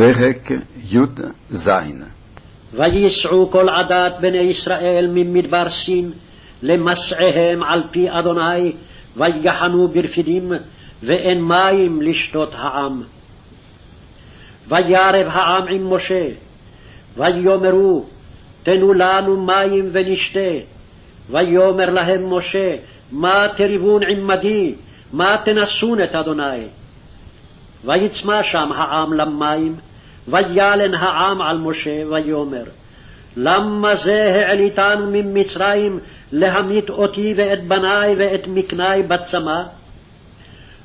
פרק י"ז וייסעו כל עדת בני ישראל ממדבר סין למסעיהם על פי אדוני, ויחנו ברפידים, ואין מים לשתות העם. וירב העם עם משה, ויאמרו, תנו לנו מים ונשתה. ויאמר להם משה, מה תריבון עמדי, מה תנסון את אדוני? ויצמא שם העם למים, וילן העם על משה, ויאמר, למה זה העליתנו ממצרים להמית אותי ואת בניי ואת מקני בצמא?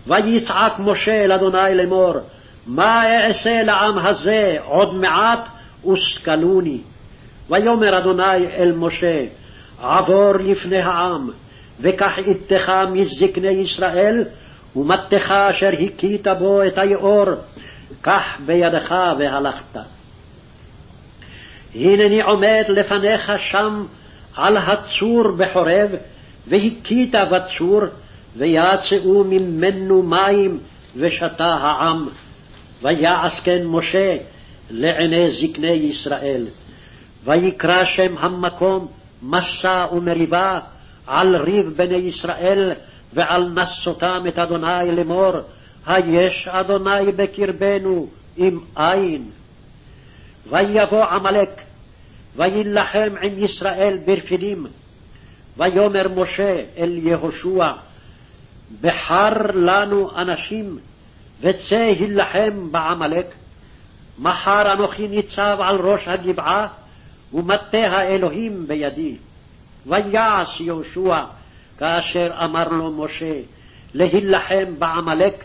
ויצעק משה אל אדוני לאמור, מה אעשה לעם הזה עוד מעט וסקלוני? ויאמר אדוני אל משה, עבור לפני העם, וקח איתך מזקני ישראל, ומטך אשר הכית בו את היאור, קח בידך והלכת. הנני עומד לפניך שם על הצור בחורב, והכית בצור, ויצאו ממנו מים, ושתה העם. ויעש כן משה לעיני זקני ישראל. ויקרא שם המקום מסע ומריבה על ריב בני ישראל ועל נסותם את אדוני לאמור, היש אדוני בקרבנו אם אין. ויבוא עמלק, ויילחם עם ישראל ברפידים. ויאמר משה אל יהושע, בחר לנו אנשים, וצא הילחם בעמלק. מחר אנוכי ניצב על ראש הגבעה, ומטה האלוהים בידי. ויעש יהושע כאשר אמר לו משה להילחם בעמלק,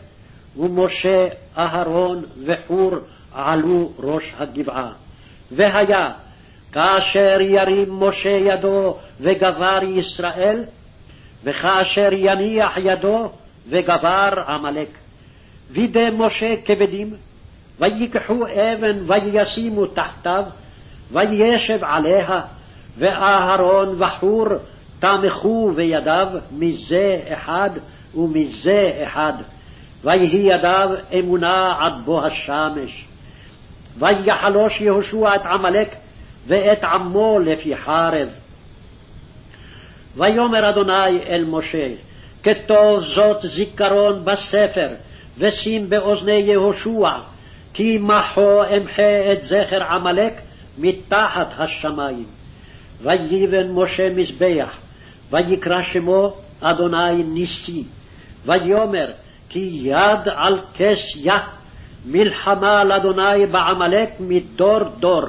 ומשה, אהרון וחור עלו ראש הגבעה. והיה, כאשר ירים משה ידו וגבר ישראל, וכאשר יניח ידו וגבר עמלק. וידי משה כבדים, ויקחו אבן וישימו תחתיו, וישב עליה, ואהרון וחור תמכו בידיו מזה אחד ומזה אחד, ויהי ידיו אמונה עד בוא השמש. ויחלוש יהושע את עמלק ואת עמו לפי חרב. ויאמר אדוני אל משה, כתוב זאת זיכרון בספר, ושים באוזני יהושע, כי מחו אמחה את זכר עמלק מתחת השמים. ויבן משה מזבח, ויקרא שמו אדוני ניסי, ויאמר כי יד על כס יה, מלחמה לאדוני בעמלק מדור דור.